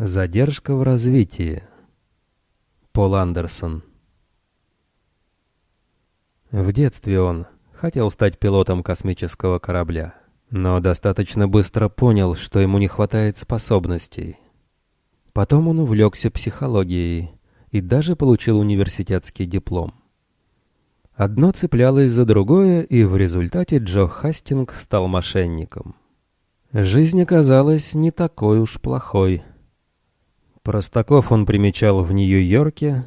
Задержка в развитии. Пол Андерсон. В детстве он хотел стать пилотом космического корабля, но достаточно быстро понял, что ему не хватает способностей. Потом он увлекся психологией и даже получил университетский диплом. Одно цеплялось за другое, и в результате Джо Хастинг стал мошенником. Жизнь оказалась не такой уж плохой – Простаков он примечал в Нью-Йорке,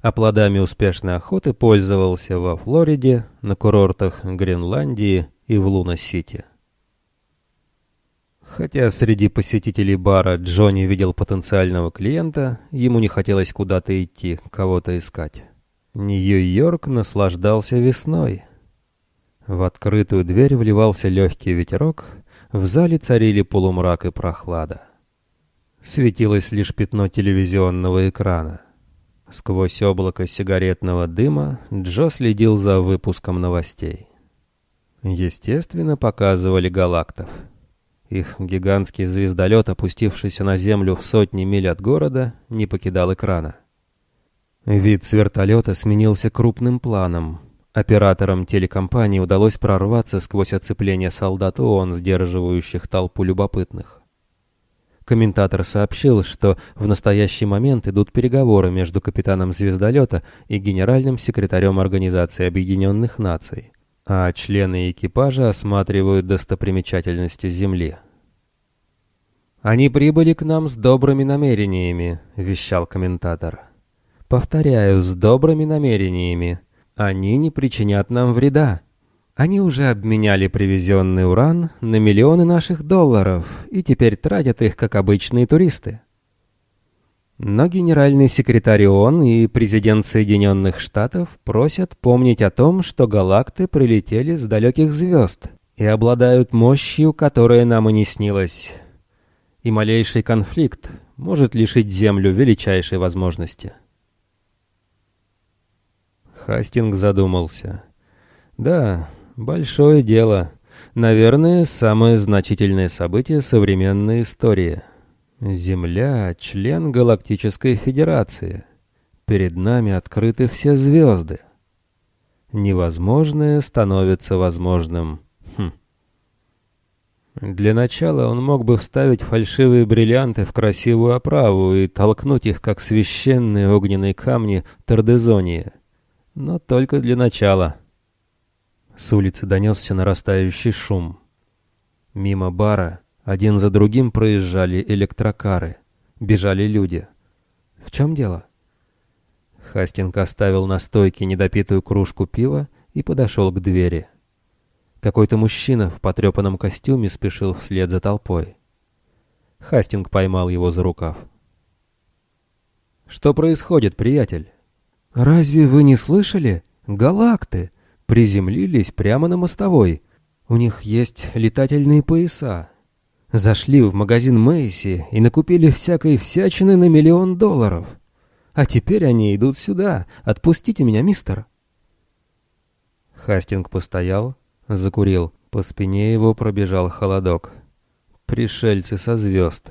а плодами успешной охоты пользовался во Флориде, на курортах Гренландии и в Луна-Сити. Хотя среди посетителей бара Джонни видел потенциального клиента, ему не хотелось куда-то идти, кого-то искать. Нью-Йорк наслаждался весной. В открытую дверь вливался легкий ветерок, в зале царили полумрак и прохлада. Светилось лишь пятно телевизионного экрана. Сквозь облако сигаретного дыма Джо следил за выпуском новостей. Естественно, показывали галактов. Их гигантский звездолет, опустившийся на Землю в сотни миль от города, не покидал экрана. Вид с вертолета сменился крупным планом. Операторам телекомпании удалось прорваться сквозь оцепление солдат ООН, сдерживающих толпу любопытных. Комментатор сообщил, что в настоящий момент идут переговоры между капитаном звездолета и генеральным секретарем Организации Объединенных Наций, а члены экипажа осматривают достопримечательности Земли. «Они прибыли к нам с добрыми намерениями», — вещал комментатор. «Повторяю, с добрыми намерениями. Они не причинят нам вреда». Они уже обменяли привезенный уран на миллионы наших долларов и теперь тратят их, как обычные туристы. Но генеральный секретарь ООН и президент Соединенных Штатов просят помнить о том, что галакты прилетели с далеких звезд и обладают мощью, которая нам и не снилась. И малейший конфликт может лишить Землю величайшей возможности. Хастинг задумался. Да, Большое дело. Наверное, самое значительное событие современной истории. Земля — член Галактической Федерации. Перед нами открыты все звезды. Невозможное становится возможным. Хм. Для начала он мог бы вставить фальшивые бриллианты в красивую оправу и толкнуть их, как священные огненные камни Тардезония. Но только для начала — с улицы донесся нарастающий шум. Мимо бара один за другим проезжали электрокары. Бежали люди. В чем дело? Хастинг оставил на стойке недопитую кружку пива и подошел к двери. Какой-то мужчина в потрепанном костюме спешил вслед за толпой. Хастинг поймал его за рукав. «Что происходит, приятель?» «Разве вы не слышали? Галакты! Приземлились прямо на мостовой. У них есть летательные пояса. Зашли в магазин Мэйси и накупили всякой всячины на миллион долларов. А теперь они идут сюда. Отпустите меня, мистер. Хастинг постоял, закурил. По спине его пробежал холодок. Пришельцы со звезд.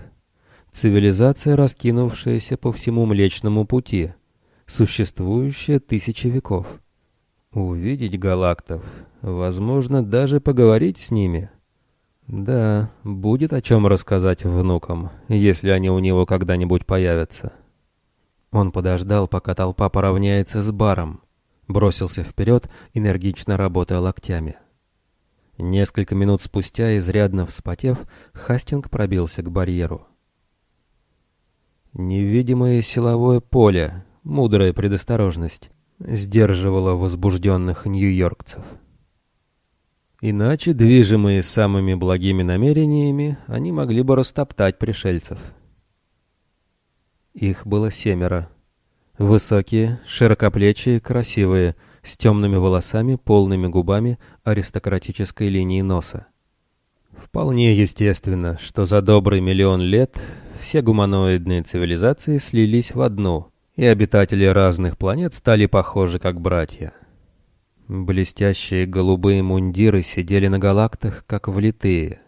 Цивилизация, раскинувшаяся по всему Млечному Пути, существующая тысячи веков. Увидеть галактов, возможно, даже поговорить с ними. Да, будет о чем рассказать внукам, если они у него когда-нибудь появятся. Он подождал, пока толпа поравняется с баром, бросился вперед, энергично работая локтями. Несколько минут спустя, изрядно вспотев, Хастинг пробился к барьеру. Невидимое силовое поле, мудрая предосторожность сдерживала возбужденных нью-йоркцев. Иначе, движимые самыми благими намерениями, они могли бы растоптать пришельцев. Их было семеро. Высокие, широкоплечие, красивые, с темными волосами, полными губами, аристократической линии носа. Вполне естественно, что за добрый миллион лет все гуманоидные цивилизации слились в одну — и обитатели разных планет стали похожи как братья. Блестящие голубые мундиры сидели на галактах, как влитые.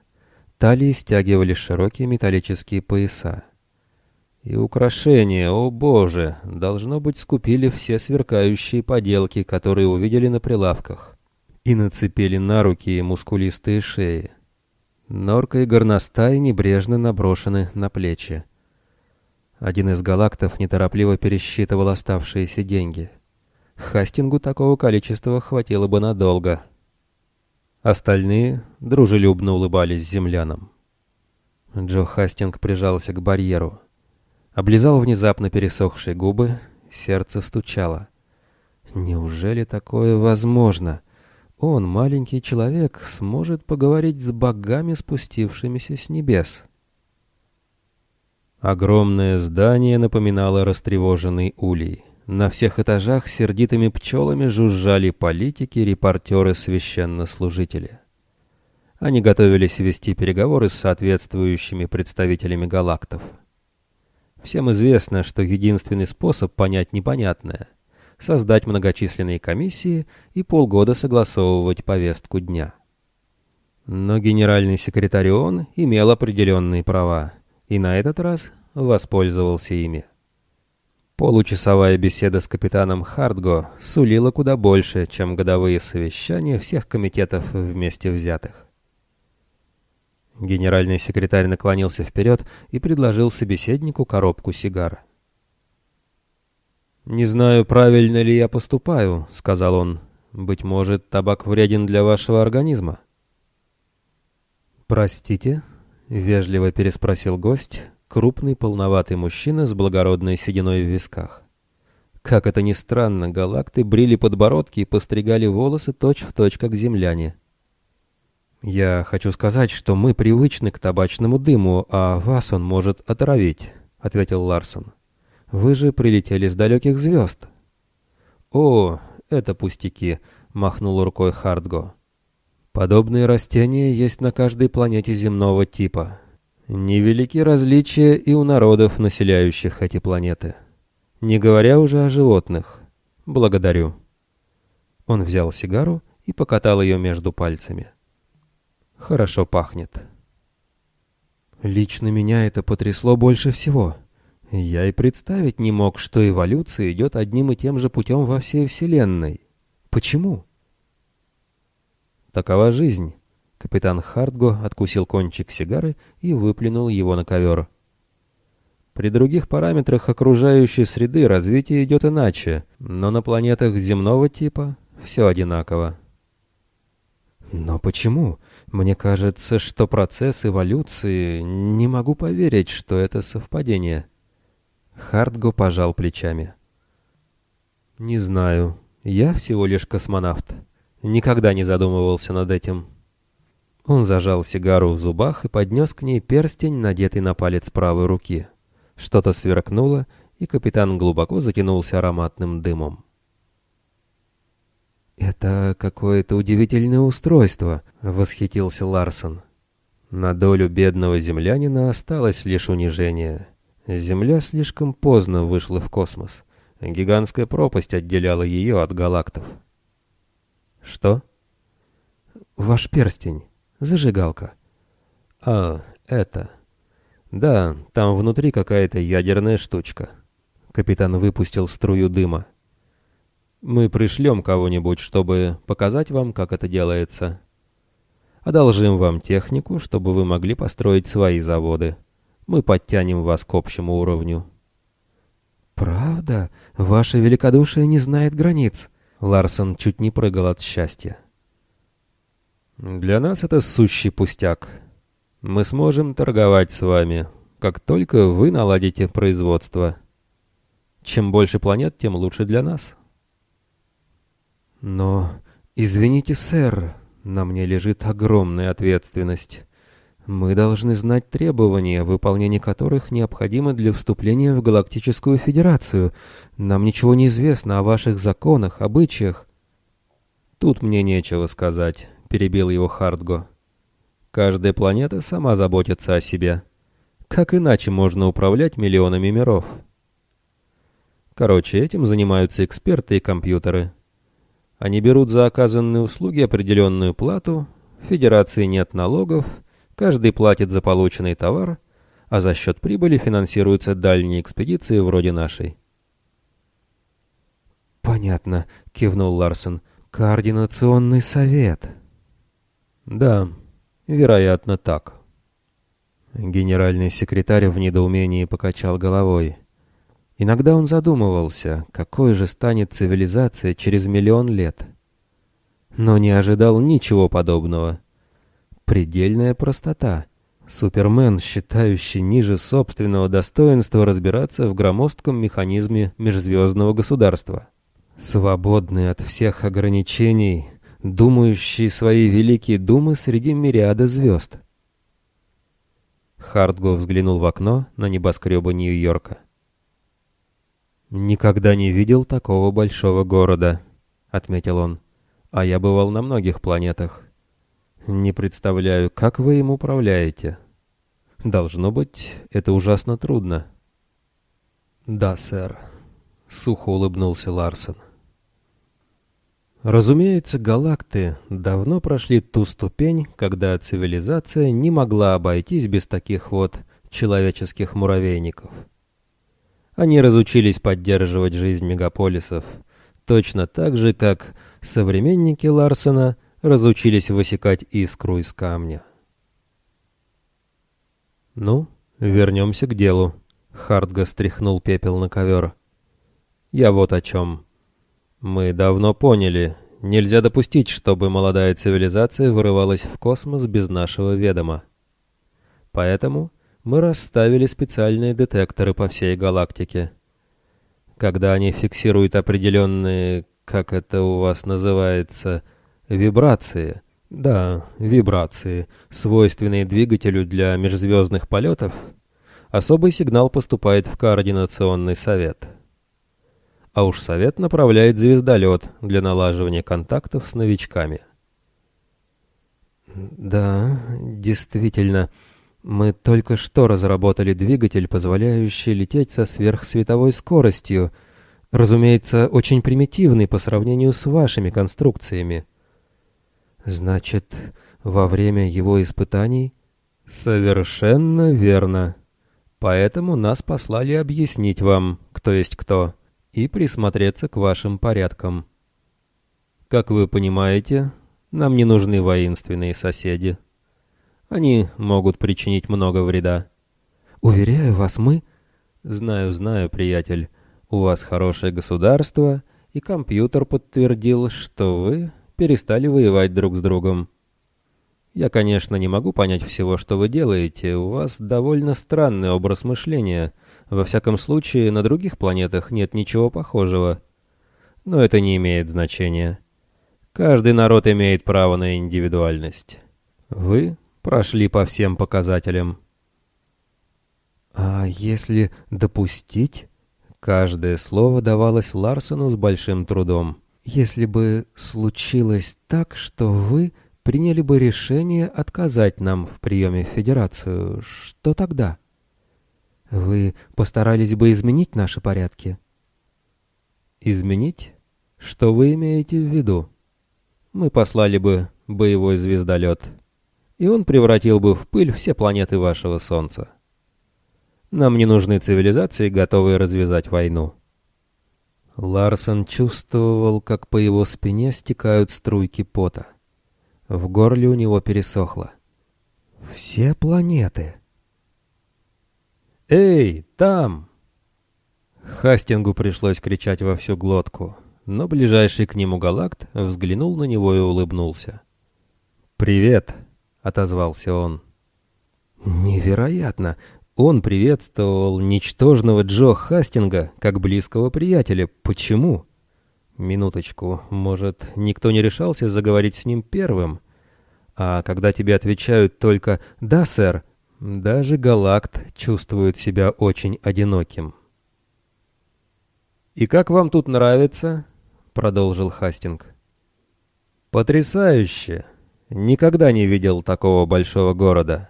Талии стягивали широкие металлические пояса. И украшения, о боже, должно быть, скупили все сверкающие поделки, которые увидели на прилавках, и нацепили на руки и мускулистые шеи. Норка и горностай небрежно наброшены на плечи. Один из галактов неторопливо пересчитывал оставшиеся деньги. Хастингу такого количества хватило бы надолго. Остальные дружелюбно улыбались землянам. Джо Хастинг прижался к барьеру. Облизал внезапно пересохшие губы, сердце стучало. Неужели такое возможно? Он, маленький человек, сможет поговорить с богами, спустившимися с небес. Огромное здание напоминало растревоженный улей. На всех этажах сердитыми пчелами жужжали политики, репортеры, священнослужители. Они готовились вести переговоры с соответствующими представителями галактов. Всем известно, что единственный способ понять непонятное — создать многочисленные комиссии и полгода согласовывать повестку дня. Но генеральный секретарь ООН имел определенные права, и на этот раз воспользовался ими. Получасовая беседа с капитаном Хартго сулила куда больше, чем годовые совещания всех комитетов вместе взятых. Генеральный секретарь наклонился вперед и предложил собеседнику коробку сигар. «Не знаю, правильно ли я поступаю», — сказал он. «Быть может, табак вреден для вашего организма?» «Простите?» — вежливо переспросил гость, крупный полноватый мужчина с благородной сединой в висках. Как это ни странно, галакты брили подбородки и постригали волосы точь-в-точь, точь, как земляне. «Я хочу сказать, что мы привычны к табачному дыму, а вас он может отравить», — ответил Ларсон. «Вы же прилетели с далеких звезд». «О, это пустяки», — махнул рукой Хардго. «Подобные растения есть на каждой планете земного типа. Невелики различия и у народов, населяющих эти планеты. Не говоря уже о животных. Благодарю». Он взял сигару и покатал ее между пальцами. Хорошо пахнет. Лично меня это потрясло больше всего. Я и представить не мог, что эволюция идет одним и тем же путем во всей Вселенной. Почему? Такова жизнь. Капитан Хартго откусил кончик сигары и выплюнул его на ковер. При других параметрах окружающей среды развитие идет иначе, но на планетах земного типа все одинаково. Но почему? Мне кажется, что процесс эволюции... Не могу поверить, что это совпадение. Хартго пожал плечами. Не знаю. Я всего лишь космонавт. Никогда не задумывался над этим. Он зажал сигару в зубах и поднес к ней перстень, надетый на палец правой руки. Что-то сверкнуло, и капитан глубоко затянулся ароматным дымом. «Это какое-то удивительное устройство», — восхитился Ларсон. На долю бедного землянина осталось лишь унижение. Земля слишком поздно вышла в космос. Гигантская пропасть отделяла ее от галактов. «Что?» «Ваш перстень. Зажигалка». «А, это...» «Да, там внутри какая-то ядерная штучка». Капитан выпустил струю дыма. Мы пришлем кого-нибудь, чтобы показать вам, как это делается. Одолжим вам технику, чтобы вы могли построить свои заводы. Мы подтянем вас к общему уровню». «Правда? Ваше великодушие не знает границ». Ларсон чуть не прыгал от счастья. «Для нас это сущий пустяк. Мы сможем торговать с вами, как только вы наладите производство. Чем больше планет, тем лучше для нас». Но, извините, сэр, на мне лежит огромная ответственность. Мы должны знать требования, выполнение которых необходимо для вступления в Галактическую Федерацию. Нам ничего не известно о ваших законах, обычаях. Тут мне нечего сказать, перебил его Хартго. Каждая планета сама заботится о себе. Как иначе можно управлять миллионами миров? Короче, этим занимаются эксперты и компьютеры. Они берут за оказанные услуги определенную плату, в Федерации нет налогов, каждый платит за полученный товар, а за счет прибыли финансируются дальние экспедиции вроде нашей. «Понятно», — кивнул Ларсон. «Координационный совет». «Да, вероятно, так». Генеральный секретарь в недоумении покачал головой. Иногда он задумывался, какой же станет цивилизация через миллион лет. Но не ожидал ничего подобного. Предельная простота. Супермен, считающий ниже собственного достоинства разбираться в громоздком механизме межзвездного государства. Свободный от всех ограничений, думающий свои великие думы среди мириада звезд. Хартго взглянул в окно на небоскребы Нью-Йорка. «Никогда не видел такого большого города», — отметил он. «А я бывал на многих планетах. Не представляю, как вы им управляете. Должно быть, это ужасно трудно». «Да, сэр», — сухо улыбнулся Ларсон. Разумеется, галакты давно прошли ту ступень, когда цивилизация не могла обойтись без таких вот человеческих муравейников. Они разучились поддерживать жизнь мегаполисов, точно так же, как современники Ларсена разучились высекать искру из камня. «Ну, вернемся к делу», — Хартга стряхнул пепел на ковер. «Я вот о чем. Мы давно поняли, нельзя допустить, чтобы молодая цивилизация вырывалась в космос без нашего ведома. Поэтому мы расставили специальные детекторы по всей галактике. Когда они фиксируют определенные, как это у вас называется, вибрации, да, вибрации, свойственные двигателю для межзвездных полетов, особый сигнал поступает в координационный совет. А уж совет направляет звездолет для налаживания контактов с новичками. «Да, действительно», мы только что разработали двигатель, позволяющий лететь со сверхсветовой скоростью, разумеется, очень примитивный по сравнению с вашими конструкциями. Значит, во время его испытаний... Совершенно верно. Поэтому нас послали объяснить вам, кто есть кто, и присмотреться к вашим порядкам. Как вы понимаете, нам не нужны воинственные соседи. Они могут причинить много вреда. Уверяю вас, мы... Знаю, знаю, приятель. У вас хорошее государство, и компьютер подтвердил, что вы перестали воевать друг с другом. Я, конечно, не могу понять всего, что вы делаете. У вас довольно странный образ мышления. Во всяком случае, на других планетах нет ничего похожего. Но это не имеет значения. Каждый народ имеет право на индивидуальность. Вы Прошли по всем показателям. А если допустить? Каждое слово давалось Ларсону с большим трудом. Если бы случилось так, что вы приняли бы решение отказать нам в приеме в Федерацию, что тогда? Вы постарались бы изменить наши порядки? Изменить? Что вы имеете в виду? Мы послали бы боевой звездолет и он превратил бы в пыль все планеты вашего Солнца. Нам не нужны цивилизации, готовые развязать войну. Ларсон чувствовал, как по его спине стекают струйки пота. В горле у него пересохло. «Все планеты!» «Эй, там!» Хастингу пришлось кричать во всю глотку, но ближайший к нему галакт взглянул на него и улыбнулся. «Привет!» — отозвался он. «Невероятно! Он приветствовал ничтожного Джо Хастинга как близкого приятеля. Почему?» «Минуточку. Может, никто не решался заговорить с ним первым? А когда тебе отвечают только «Да, сэр», даже Галакт чувствует себя очень одиноким». «И как вам тут нравится?» — продолжил Хастинг. «Потрясающе!» Никогда не видел такого большого города.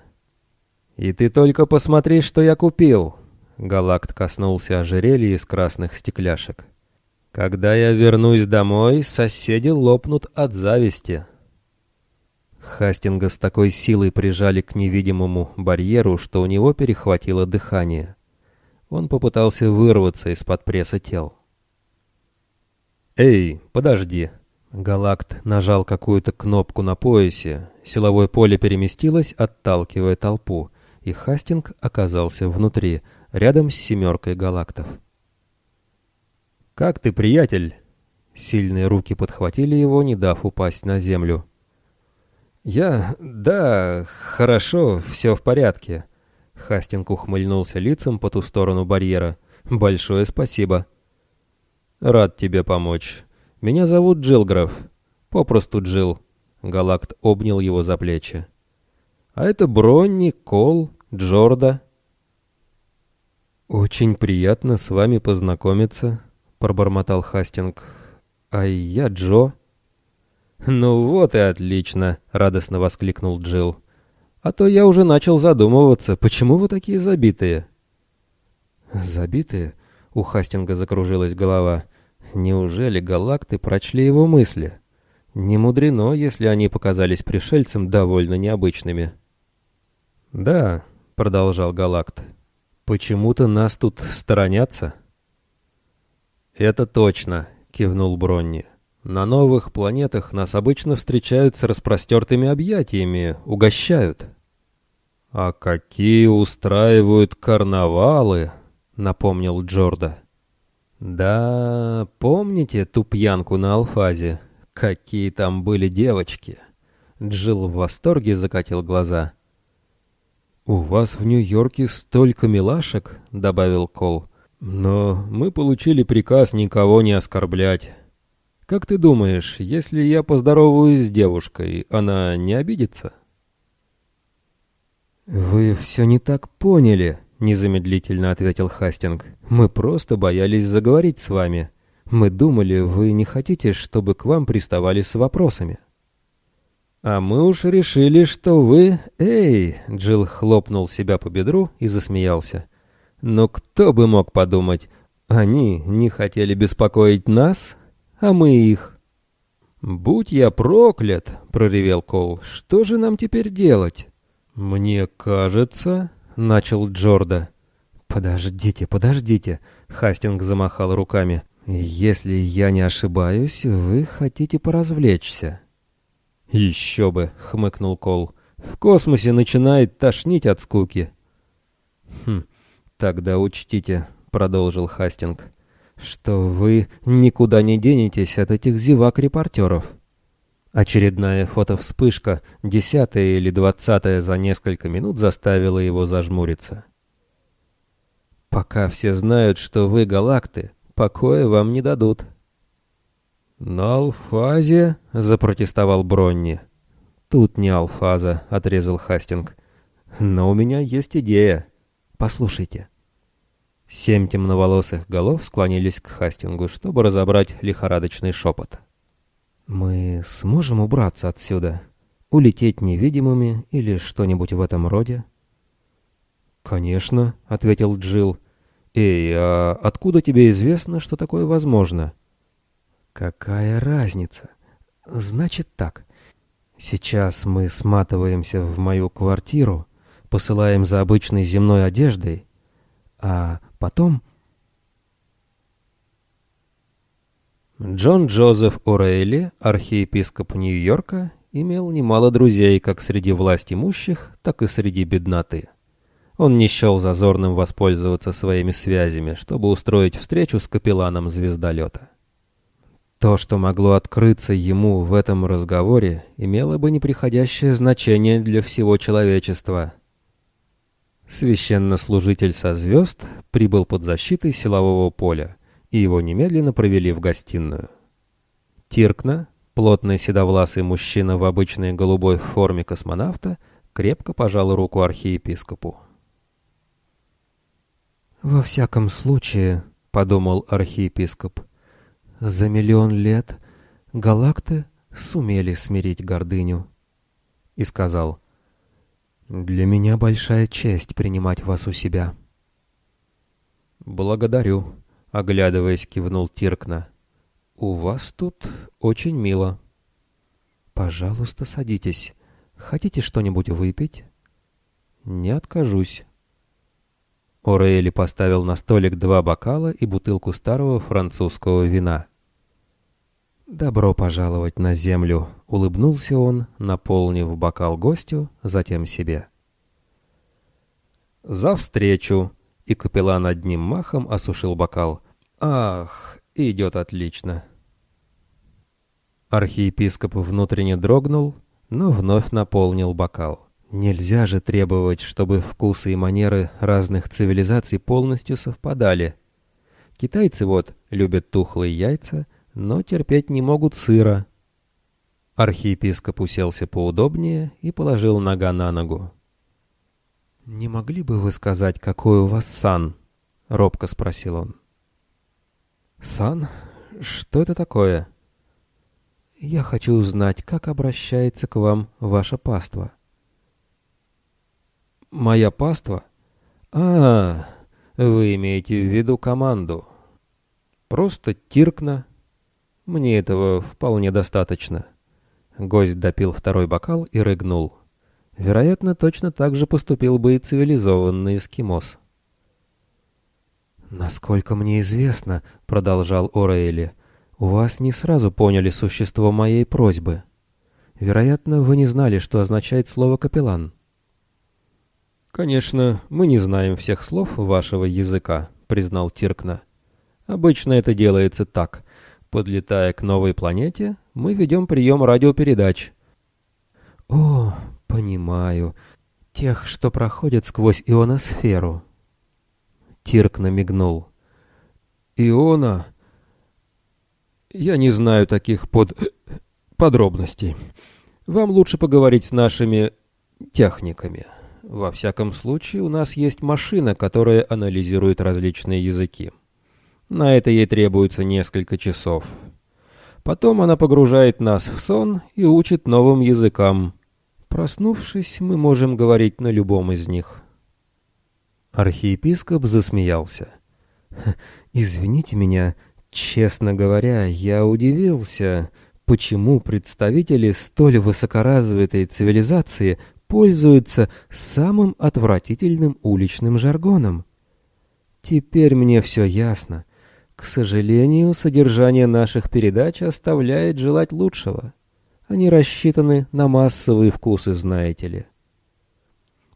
И ты только посмотри, что я купил. Галакт коснулся ожерелья из красных стекляшек. Когда я вернусь домой, соседи лопнут от зависти. Хастинга с такой силой прижали к невидимому барьеру, что у него перехватило дыхание. Он попытался вырваться из-под пресса тел. «Эй, подожди!» Галакт нажал какую-то кнопку на поясе, силовое поле переместилось, отталкивая толпу, и Хастинг оказался внутри, рядом с семеркой галактов. «Как ты, приятель?» Сильные руки подхватили его, не дав упасть на землю. «Я... да, хорошо, все в порядке». Хастинг ухмыльнулся лицом по ту сторону барьера. «Большое спасибо». «Рад тебе помочь. Меня зовут Джилграф. Попросту Джил». Галакт обнял его за плечи. «А это Бронни, Кол, Джорда». «Очень приятно с вами познакомиться», — пробормотал Хастинг. «А я Джо». «Ну вот и отлично!» — радостно воскликнул Джилл. «А то я уже начал задумываться, почему вы такие забитые?» «Забитые?» — у Хастинга закружилась голова. «Неужели галакты прочли его мысли?» «Не мудрено, если они показались пришельцам довольно необычными». «Да», — продолжал Галакт, — «почему-то нас тут сторонятся». «Это точно», — кивнул Бронни. На новых планетах нас обычно встречают с распростертыми объятиями, угощают. «А какие устраивают карнавалы!» — напомнил Джорда. «Да, помните ту пьянку на Алфазе? Какие там были девочки!» Джилл в восторге закатил глаза. «У вас в Нью-Йорке столько милашек», — добавил Кол. «Но мы получили приказ никого не оскорблять. Как ты думаешь, если я поздороваюсь с девушкой, она не обидится? Вы все не так поняли, незамедлительно ответил Хастинг. Мы просто боялись заговорить с вами. Мы думали, вы не хотите, чтобы к вам приставали с вопросами. А мы уж решили, что вы... Эй, Джилл хлопнул себя по бедру и засмеялся. Но кто бы мог подумать, они не хотели беспокоить нас, а мы их. «Будь я проклят!» — проревел Кол. «Что же нам теперь делать?» «Мне кажется...» — начал Джорда. «Подождите, подождите!» — Хастинг замахал руками. «Если я не ошибаюсь, вы хотите поразвлечься». «Еще бы!» — хмыкнул Кол. «В космосе начинает тошнить от скуки». «Хм, тогда учтите», — продолжил Хастинг что вы никуда не денетесь от этих зевак-репортеров. Очередная фотовспышка, десятая или двадцатая за несколько минут, заставила его зажмуриться. «Пока все знают, что вы галакты, покоя вам не дадут». «На алфазе?» — запротестовал Бронни. «Тут не алфаза», — отрезал Хастинг. «Но у меня есть идея. Послушайте». Семь темноволосых голов склонились к Хастингу, чтобы разобрать лихорадочный шепот. «Мы сможем убраться отсюда? Улететь невидимыми или что-нибудь в этом роде?» «Конечно», — ответил Джилл. «Эй, а откуда тебе известно, что такое возможно?» «Какая разница? Значит так. Сейчас мы сматываемся в мою квартиру, посылаем за обычной земной одеждой, а Потом... Джон Джозеф Орейли, архиепископ Нью-Йорка, имел немало друзей как среди власть имущих, так и среди бедноты. Он не счел зазорным воспользоваться своими связями, чтобы устроить встречу с капелланом звездолета. То, что могло открыться ему в этом разговоре, имело бы неприходящее значение для всего человечества — Священнослужитель со звезд прибыл под защитой силового поля, и его немедленно провели в гостиную. Тиркна, плотный седовласый мужчина в обычной голубой форме космонавта, крепко пожал руку архиепископу. «Во всяком случае», — подумал архиепископ, — «за миллион лет галакты сумели смирить гордыню». И сказал — для меня большая честь принимать вас у себя. Благодарю, оглядываясь, кивнул Тиркна. У вас тут очень мило. Пожалуйста, садитесь. Хотите что-нибудь выпить?» «Не откажусь». Орейли поставил на столик два бокала и бутылку старого французского вина. «Добро пожаловать на землю», — улыбнулся он, наполнив бокал гостю, затем себе. «За встречу!» — и капеллан одним махом осушил бокал. «Ах, идет отлично!» Архиепископ внутренне дрогнул, но вновь наполнил бокал. Нельзя же требовать, чтобы вкусы и манеры разных цивилизаций полностью совпадали. Китайцы вот любят тухлые яйца — но терпеть не могут сыра. Архиепископ уселся поудобнее и положил нога на ногу. «Не могли бы вы сказать, какой у вас сан?» — робко спросил он. «Сан? Что это такое?» «Я хочу узнать, как обращается к вам ваша паства». «Моя паства? А, вы имеете в виду команду. Просто Тиркна, мне этого вполне достаточно. Гость допил второй бокал и рыгнул. Вероятно, точно так же поступил бы и цивилизованный эскимос. «Насколько мне известно, — продолжал Орейли, — у вас не сразу поняли существо моей просьбы. Вероятно, вы не знали, что означает слово «капеллан». «Конечно, мы не знаем всех слов вашего языка», — признал Тиркна. «Обычно это делается так. Подлетая к новой планете, мы ведем прием радиопередач. О, понимаю. Тех, что проходят сквозь ионосферу. Тирк намигнул. Иона... Я не знаю таких под... подробностей. Вам лучше поговорить с нашими техниками. Во всяком случае, у нас есть машина, которая анализирует различные языки. На это ей требуется несколько часов. Потом она погружает нас в сон и учит новым языкам. Проснувшись, мы можем говорить на любом из них. Архиепископ засмеялся. «Извините меня, честно говоря, я удивился, почему представители столь высокоразвитой цивилизации пользуются самым отвратительным уличным жаргоном. Теперь мне все ясно. К сожалению, содержание наших передач оставляет желать лучшего. Они рассчитаны на массовые вкусы, знаете ли.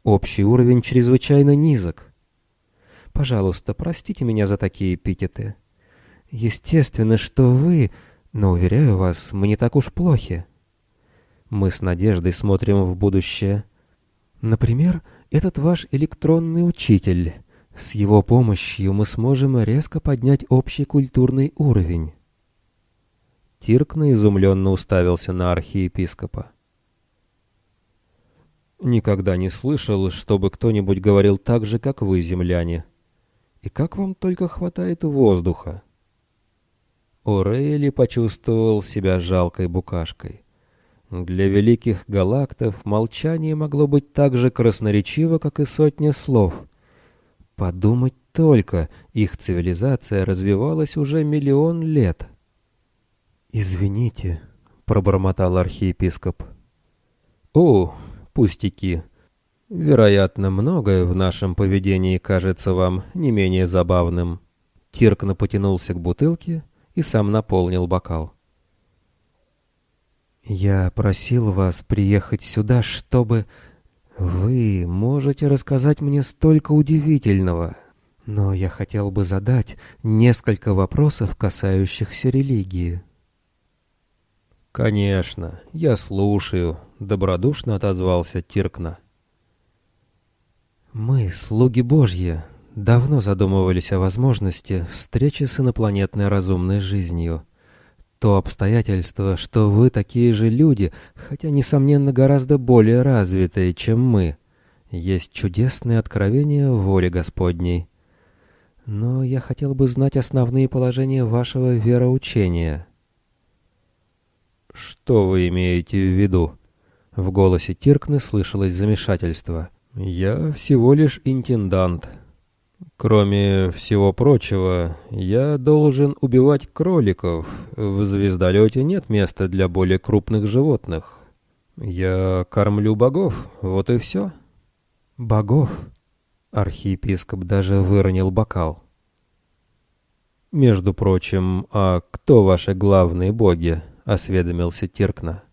Общий уровень чрезвычайно низок. Пожалуйста, простите меня за такие эпитеты. Естественно, что вы, но, уверяю вас, мы не так уж плохи. Мы с надеждой смотрим в будущее. Например, этот ваш электронный учитель — с его помощью мы сможем резко поднять общий культурный уровень. Тиркна изумленно уставился на архиепископа. «Никогда не слышал, чтобы кто-нибудь говорил так же, как вы, земляне. И как вам только хватает воздуха?» Орейли почувствовал себя жалкой букашкой. Для великих галактов молчание могло быть так же красноречиво, как и сотня слов — Подумать только, их цивилизация развивалась уже миллион лет. «Извините», — пробормотал архиепископ. «О, пустяки. Вероятно, многое в нашем поведении кажется вам не менее забавным». Тиркно потянулся к бутылке и сам наполнил бокал. «Я просил вас приехать сюда, чтобы вы можете рассказать мне столько удивительного, но я хотел бы задать несколько вопросов, касающихся религии. Конечно, я слушаю, добродушно отозвался Тиркна. Мы, слуги Божьи, давно задумывались о возможности встречи с инопланетной разумной жизнью. То обстоятельство, что вы такие же люди, хотя, несомненно, гораздо более развитые, чем мы, есть чудесное откровение воли Господней. Но я хотел бы знать основные положения вашего вероучения. «Что вы имеете в виду?» В голосе Тиркны слышалось замешательство. «Я всего лишь интендант, Кроме всего прочего, я должен убивать кроликов. В звездолете нет места для более крупных животных. «Я кормлю богов, вот и все». «Богов?» Архиепископ даже выронил бокал. «Между прочим, а кто ваши главные боги?» — осведомился Тиркна.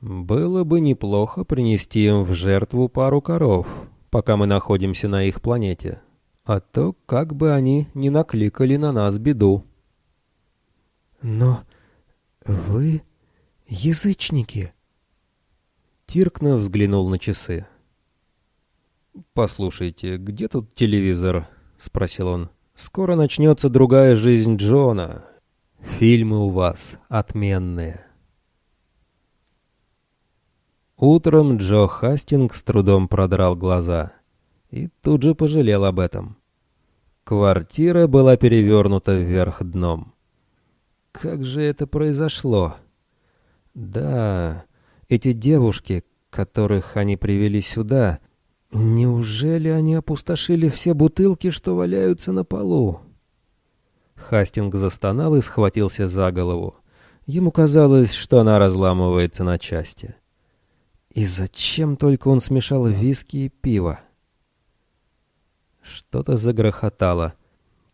«Было бы неплохо принести им в жертву пару коров, пока мы находимся на их планете. А то как бы они не накликали на нас беду». «Но вы язычники?» Тиркна взглянул на часы. «Послушайте, где тут телевизор?» — спросил он. «Скоро начнется другая жизнь Джона. Фильмы у вас отменные». Утром Джо Хастинг с трудом продрал глаза и тут же пожалел об этом. Квартира была перевернута вверх дном. Как же это произошло? Да, эти девушки, которых они привели сюда, неужели они опустошили все бутылки, что валяются на полу? Хастинг застонал и схватился за голову. Ему казалось, что она разламывается на части. И зачем только он смешал виски и пиво? Что-то загрохотало.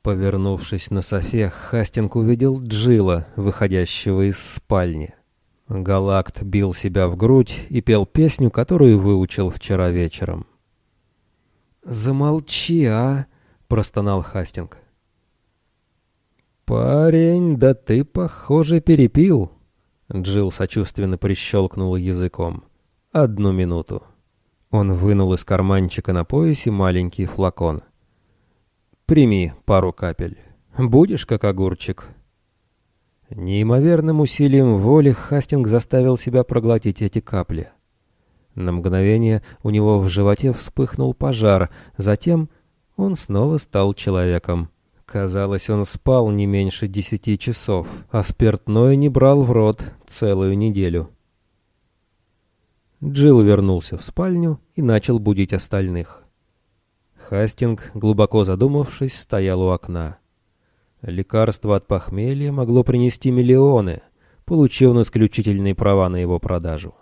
Повернувшись на софе, Хастинг увидел Джила, выходящего из спальни. Галакт бил себя в грудь и пел песню, которую выучил вчера вечером. «Замолчи, а!» — простонал Хастинг. «Парень, да ты, похоже, перепил!» Джилл сочувственно прищелкнул языком. «Одну минуту». Он вынул из карманчика на поясе маленький флакон. «Прими пару капель. Будешь как огурчик?» Неимоверным усилием воли Хастинг заставил себя проглотить эти капли. На мгновение у него в животе вспыхнул пожар, затем он снова стал человеком. Казалось, он спал не меньше десяти часов, а спиртное не брал в рот целую неделю. Джилл вернулся в спальню и начал будить остальных. Хастинг, глубоко задумавшись, стоял у окна. Лекарство от похмелья могло принести миллионы, получив он исключительные права на его продажу.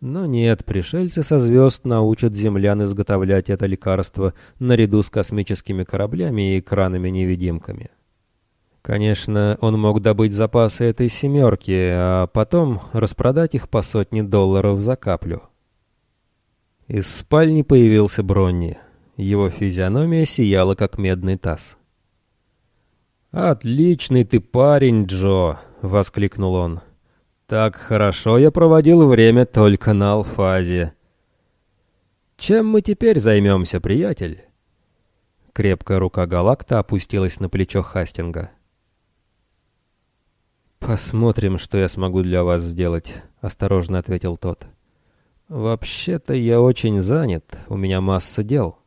Но нет, пришельцы со звезд научат землян изготовлять это лекарство наряду с космическими кораблями и экранами-невидимками. Конечно, он мог добыть запасы этой семерки, а потом распродать их по сотне долларов за каплю. Из спальни появился Бронни. Его физиономия сияла, как медный таз. «Отличный ты парень, Джо!» — воскликнул он. «Так хорошо я проводил время только на алфазе». «Чем мы теперь займемся, приятель?» Крепкая рука Галакта опустилась на плечо Хастинга. «Посмотрим, что я смогу для вас сделать», — осторожно ответил тот. «Вообще-то я очень занят, у меня масса дел».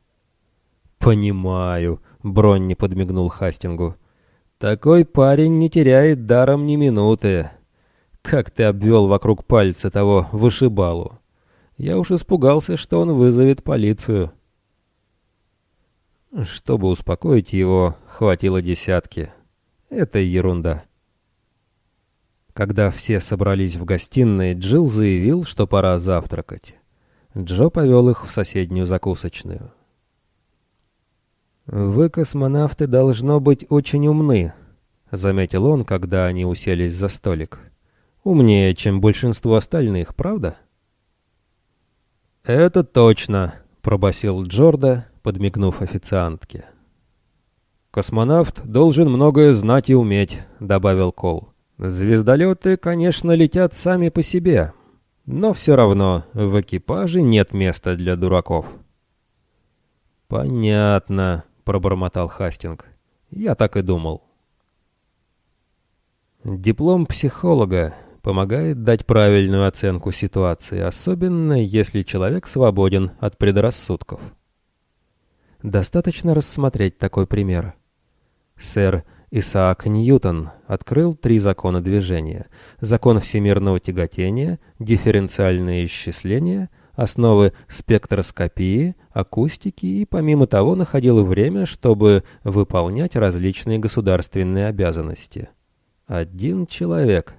«Понимаю», — Бронни подмигнул Хастингу. Такой парень не теряет даром ни минуты. Как ты обвел вокруг пальца того вышибалу? Я уж испугался, что он вызовет полицию. Чтобы успокоить его, хватило десятки. Это ерунда. Когда все собрались в гостиной, Джилл заявил, что пора завтракать. Джо повел их в соседнюю закусочную. «Вы, космонавты, должно быть очень умны», — заметил он, когда они уселись за столик. «Умнее, чем большинство остальных, правда?» «Это точно», — пробасил Джорда, подмигнув официантке. «Космонавт должен многое знать и уметь», — добавил Кол. «Звездолеты, конечно, летят сами по себе, но все равно в экипаже нет места для дураков». «Понятно», пробормотал Хастинг. «Я так и думал». Диплом психолога помогает дать правильную оценку ситуации, особенно если человек свободен от предрассудков. Достаточно рассмотреть такой пример. Сэр Исаак Ньютон открыл три закона движения. Закон всемирного тяготения, дифференциальное исчисление основы спектроскопии, акустики и, помимо того, находил время, чтобы выполнять различные государственные обязанности. Один человек.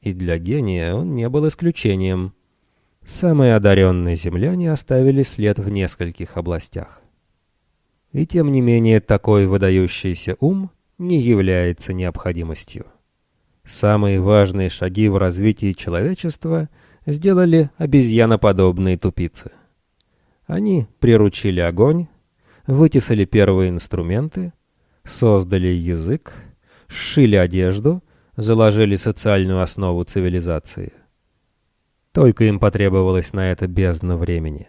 И для гения он не был исключением. Самые одаренные земляне оставили след в нескольких областях. И тем не менее такой выдающийся ум не является необходимостью. Самые важные шаги в развитии человечества сделали обезьяноподобные тупицы. Они приручили огонь, вытесали первые инструменты, создали язык, сшили одежду, заложили социальную основу цивилизации. Только им потребовалось на это бездна времени.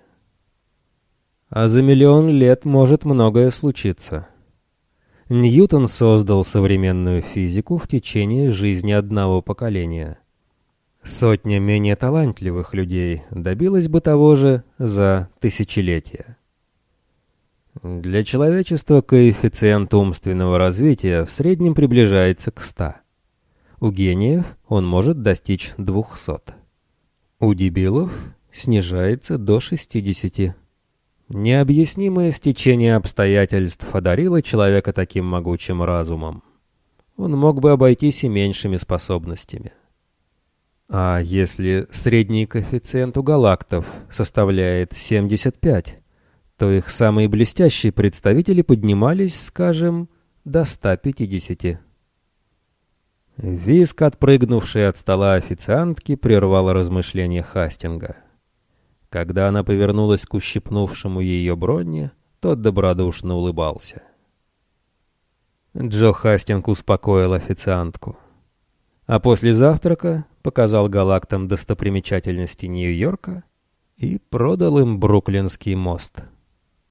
А за миллион лет может многое случиться. Ньютон создал современную физику в течение жизни одного поколения. Сотня менее талантливых людей добилась бы того же за тысячелетия. Для человечества коэффициент умственного развития в среднем приближается к 100. У гениев он может достичь 200. У дебилов снижается до 60. Необъяснимое стечение обстоятельств одарило человека таким могучим разумом. Он мог бы обойтись и меньшими способностями. А если средний коэффициент у галактов составляет 75, то их самые блестящие представители поднимались, скажем, до 150. Виск, отпрыгнувший от стола официантки, прервал размышления Хастинга. Когда она повернулась к ущипнувшему ее Бронне, тот добродушно улыбался. Джо Хастинг успокоил официантку. А после завтрака показал галактам достопримечательности Нью-Йорка и продал им Бруклинский мост.